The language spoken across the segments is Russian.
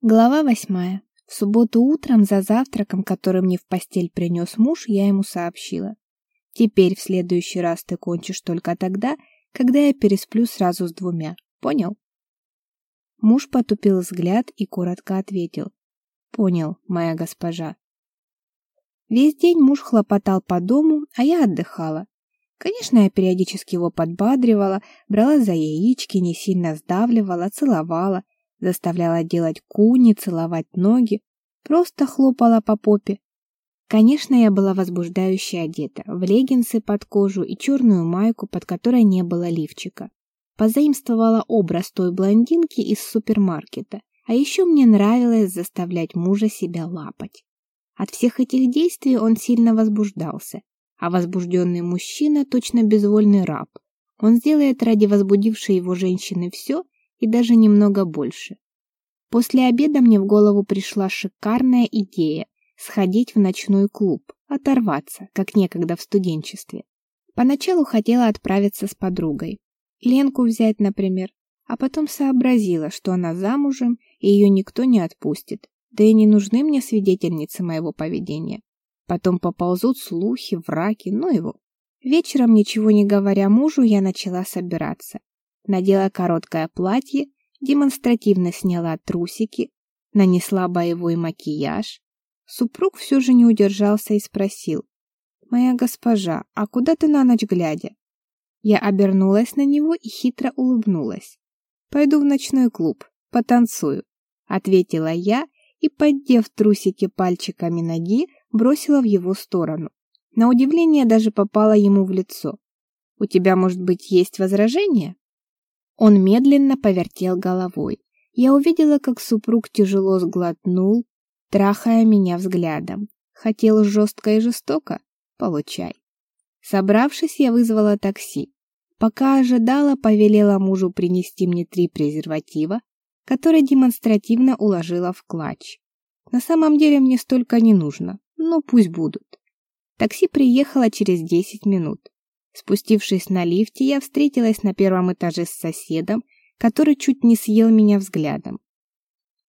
Глава восьмая. В субботу утром за завтраком, который мне в постель принес муж, я ему сообщила. Теперь в следующий раз ты кончишь только тогда, когда я пересплю сразу с двумя. Понял? Муж потупил взгляд и коротко ответил. Понял, моя госпожа. Весь день муж хлопотал по дому, а я отдыхала. Конечно, я периодически его подбадривала, брала за яички, не сильно сдавливала, целовала, заставляла делать куни, целовать ноги, просто хлопала по попе. Конечно, я была возбуждающе одета, в леггинсы под кожу и черную майку, под которой не было лифчика. Позаимствовала образ той блондинки из супермаркета, а еще мне нравилось заставлять мужа себя лапать. От всех этих действий он сильно возбуждался, а возбужденный мужчина точно безвольный раб. Он сделает ради возбудившей его женщины все, и даже немного больше. После обеда мне в голову пришла шикарная идея сходить в ночной клуб, оторваться, как некогда в студенчестве. Поначалу хотела отправиться с подругой. Ленку взять, например, а потом сообразила, что она замужем, и ее никто не отпустит. Да и не нужны мне свидетельницы моего поведения. Потом поползут слухи, враки, ну его. Вечером, ничего не говоря мужу, я начала собираться надела короткое платье, демонстративно сняла трусики, нанесла боевой макияж. Супруг все же не удержался и спросил. «Моя госпожа, а куда ты на ночь глядя?» Я обернулась на него и хитро улыбнулась. «Пойду в ночной клуб, потанцую», — ответила я и, поддев трусики пальчиками ноги, бросила в его сторону. На удивление даже попала ему в лицо. «У тебя, может быть, есть возражения?» Он медленно повертел головой. Я увидела, как супруг тяжело сглотнул, трахая меня взглядом. Хотел жестко и жестоко? Получай. Собравшись, я вызвала такси. Пока ожидала, повелела мужу принести мне три презерватива, которые демонстративно уложила в клатч. На самом деле мне столько не нужно, но пусть будут. Такси приехало через 10 минут. Спустившись на лифте, я встретилась на первом этаже с соседом, который чуть не съел меня взглядом.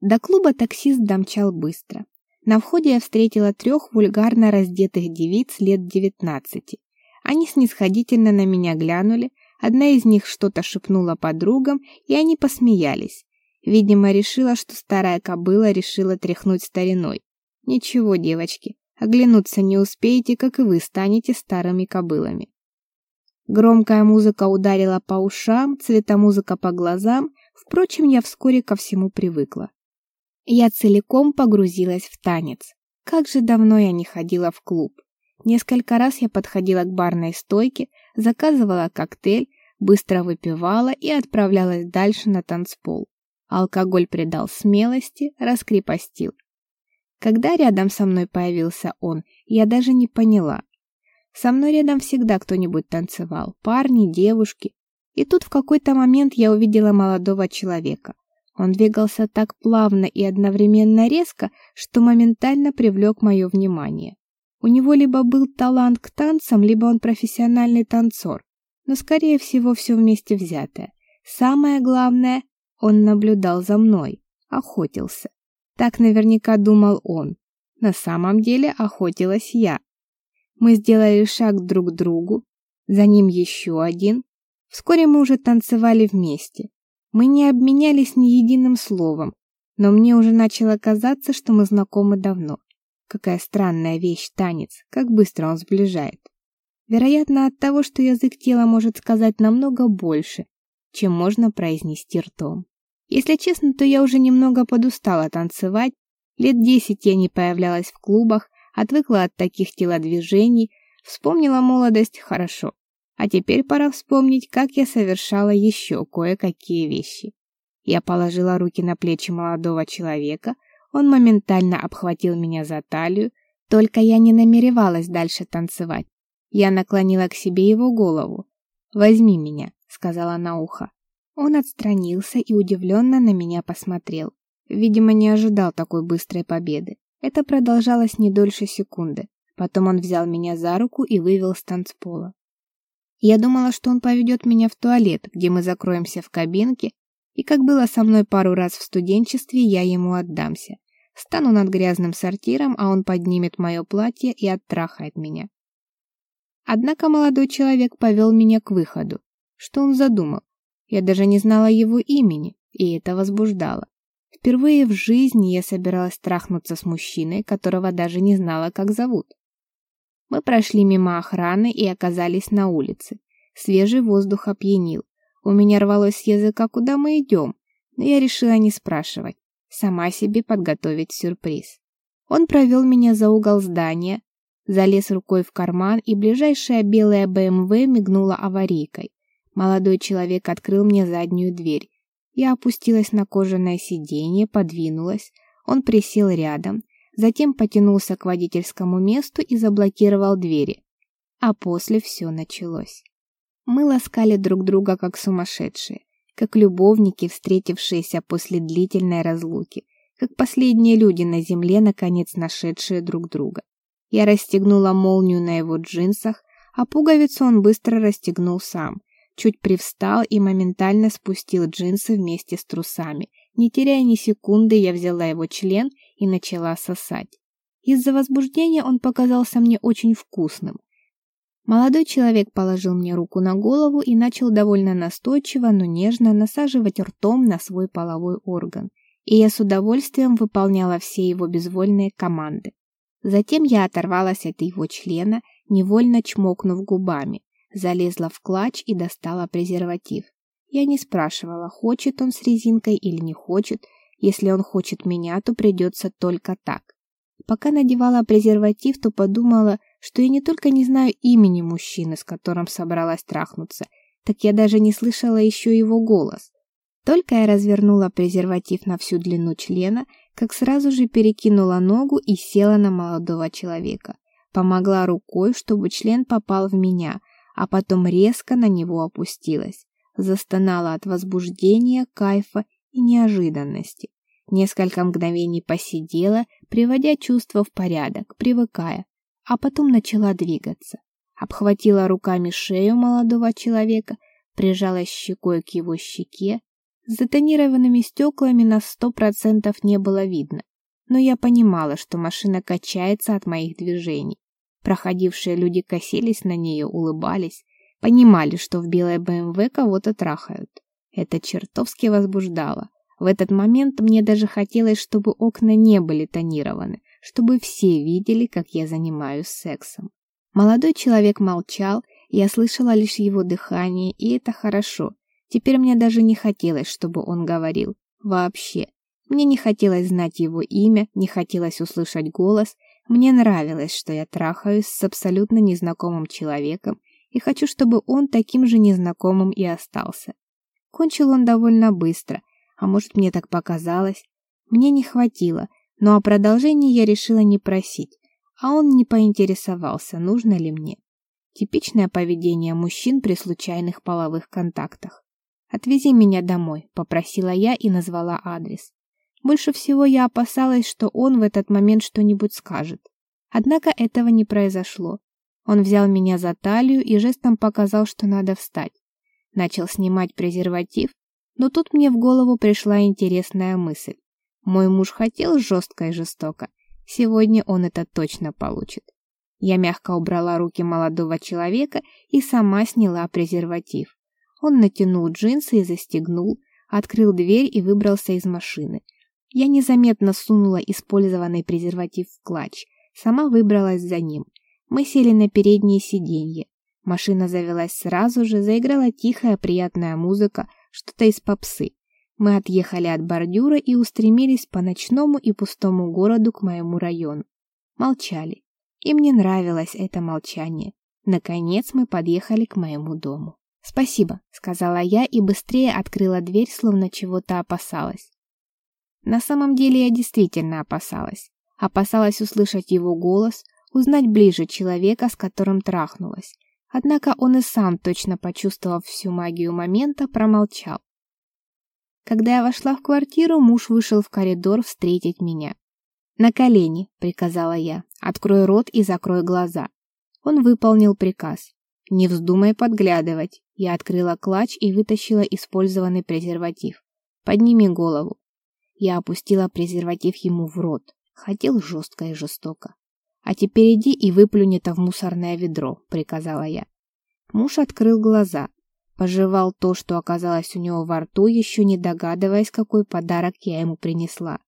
До клуба таксист домчал быстро. На входе я встретила трех вульгарно раздетых девиц лет девятнадцати. Они снисходительно на меня глянули, одна из них что-то шепнула подругам, и они посмеялись. Видимо, решила, что старая кобыла решила тряхнуть стариной. Ничего, девочки, оглянуться не успеете, как и вы станете старыми кобылами. Громкая музыка ударила по ушам, цветомузыка по глазам, впрочем, я вскоре ко всему привыкла. Я целиком погрузилась в танец. Как же давно я не ходила в клуб. Несколько раз я подходила к барной стойке, заказывала коктейль, быстро выпивала и отправлялась дальше на танцпол. Алкоголь придал смелости, раскрепостил. Когда рядом со мной появился он, я даже не поняла, со мной рядом всегда кто-нибудь танцевал, парни, девушки. И тут в какой-то момент я увидела молодого человека. Он двигался так плавно и одновременно резко, что моментально привлек мое внимание. У него либо был талант к танцам, либо он профессиональный танцор, но, скорее всего, все вместе взятое. Самое главное, он наблюдал за мной, охотился. Так наверняка думал он. На самом деле охотилась я. Мы сделали шаг друг к другу, за ним еще один. Вскоре мы уже танцевали вместе. Мы не обменялись ни единым словом, но мне уже начало казаться, что мы знакомы давно. Какая странная вещь танец, как быстро он сближает. Вероятно, от того, что язык тела может сказать намного больше, чем можно произнести ртом. Если честно, то я уже немного подустала танцевать. Лет десять я не появлялась в клубах, отвыкла от таких телодвижений, вспомнила молодость хорошо. А теперь пора вспомнить, как я совершала еще кое-какие вещи. Я положила руки на плечи молодого человека, он моментально обхватил меня за талию, только я не намеревалась дальше танцевать. Я наклонила к себе его голову. «Возьми меня», — сказала на ухо. Он отстранился и удивленно на меня посмотрел. Видимо, не ожидал такой быстрой победы. Это продолжалось не дольше секунды. Потом он взял меня за руку и вывел с танцпола. Я думала, что он поведет меня в туалет, где мы закроемся в кабинке, И как было со мной пару раз в студенчестве, я ему отдамся. Стану над грязным сортиром, а он поднимет мое платье и оттрахает меня. Однако молодой человек повел меня к выходу. Что он задумал? Я даже не знала его имени, и это возбуждало. Впервые в жизни я собиралась трахнуться с мужчиной, которого даже не знала, как зовут. Мы прошли мимо охраны и оказались на улице. Свежий воздух опьянил. У меня рвалось с языка, куда мы идем, но я решила не спрашивать, сама себе подготовить сюрприз. Он провел меня за угол здания, залез рукой в карман, и ближайшая белая БМВ мигнула аварийкой. Молодой человек открыл мне заднюю дверь. Я опустилась на кожаное сиденье, подвинулась. Он присел рядом, затем потянулся к водительскому месту и заблокировал двери. А после все началось. Мы ласкали друг друга как сумасшедшие, как любовники, встретившиеся после длительной разлуки, как последние люди на земле, наконец нашедшие друг друга. Я расстегнула молнию на его джинсах, а пуговицу он быстро расстегнул сам, чуть привстал и моментально спустил джинсы вместе с трусами. Не теряя ни секунды, я взяла его член и начала сосать. Из-за возбуждения он показался мне очень вкусным. Молодой человек положил мне руку на голову и начал довольно настойчиво, но нежно насаживать ртом на свой половой орган, и я с удовольствием выполняла все его безвольные команды. Затем я оторвалась от его члена, невольно чмокнув губами, залезла в клатч и достала презерватив. Я не спрашивала, хочет он с резинкой или не хочет. Если он хочет меня, то придется только так. Пока надевала презерватив, то подумала, что я не только не знаю имени мужчины, с которым собралась трахнуться, так я даже не слышала еще его голос. Только я развернула презерватив на всю длину члена, как сразу же перекинула ногу и села на молодого человека. Помогла рукой, чтобы член попал в меня, а потом резко на него опустилась. Застонала от возбуждения, кайфа и неожиданности. Несколько мгновений посидела, приводя чувства в порядок, привыкая, а потом начала двигаться. Обхватила руками шею молодого человека, прижалась щекой к его щеке. С затонированными стеклами на сто процентов не было видно, но я понимала, что машина качается от моих движений. Проходившие люди косились на нее, улыбались, понимали, что в белой БМВ кого-то трахают. Это чертовски возбуждало. В этот момент мне даже хотелось, чтобы окна не были тонированы, чтобы все видели, как я занимаюсь сексом. Молодой человек молчал, я слышала лишь его дыхание, и это хорошо. Теперь мне даже не хотелось, чтобы он говорил. Вообще. Мне не хотелось знать его имя, не хотелось услышать голос. Мне нравилось, что я трахаюсь с абсолютно незнакомым человеком, и хочу, чтобы он таким же незнакомым и остался. Кончил он довольно быстро, а может, мне так показалось? Мне не хватило, но о продолжении я решила не просить, а он не поинтересовался, нужно ли мне. Типичное поведение мужчин при случайных половых контактах. «Отвези меня домой», — попросила я и назвала адрес. Больше всего я опасалась, что он в этот момент что-нибудь скажет. Однако этого не произошло. Он взял меня за талию и жестом показал, что надо встать. Начал снимать презерватив, но тут мне в голову пришла интересная мысль. Мой муж хотел жестко и жестоко. Сегодня он это точно получит. Я мягко убрала руки молодого человека и сама сняла презерватив. Он натянул джинсы и застегнул, открыл дверь и выбрался из машины. Я незаметно сунула использованный презерватив в клатч, сама выбралась за ним. Мы сели на переднее сиденье. Машина завелась сразу же, заиграла тихая приятная музыка, что-то из попсы. Мы отъехали от бордюра и устремились по ночному и пустому городу к моему району. Молчали. И мне нравилось это молчание. Наконец мы подъехали к моему дому. «Спасибо», — сказала я и быстрее открыла дверь, словно чего-то опасалась. На самом деле я действительно опасалась. Опасалась услышать его голос, узнать ближе человека, с которым трахнулась. Однако он и сам, точно почувствовав всю магию момента, промолчал. Когда я вошла в квартиру, муж вышел в коридор встретить меня. «На колени», — приказала я, — «открой рот и закрой глаза». Он выполнил приказ. «Не вздумай подглядывать». Я открыла клатч и вытащила использованный презерватив. Подними голову. Я опустила презерватив ему в рот. Хотел жестко и жестоко. А теперь иди и выплюнь это в мусорное ведро, приказала я. Муж открыл глаза, пожевал то, что оказалось у него во рту, еще не догадываясь, какой подарок я ему принесла.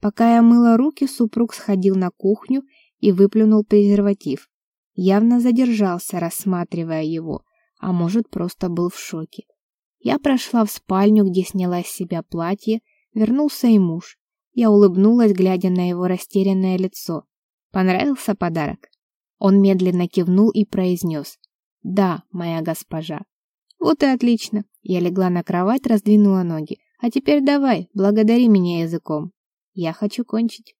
Пока я мыла руки, супруг сходил на кухню и выплюнул презерватив. Явно задержался, рассматривая его, а может, просто был в шоке. Я прошла в спальню, где сняла с себя платье, вернулся и муж. Я улыбнулась, глядя на его растерянное лицо. Понравился подарок? Он медленно кивнул и произнес. «Да, моя госпожа». «Вот и отлично». Я легла на кровать, раздвинула ноги. «А теперь давай, благодари меня языком. Я хочу кончить».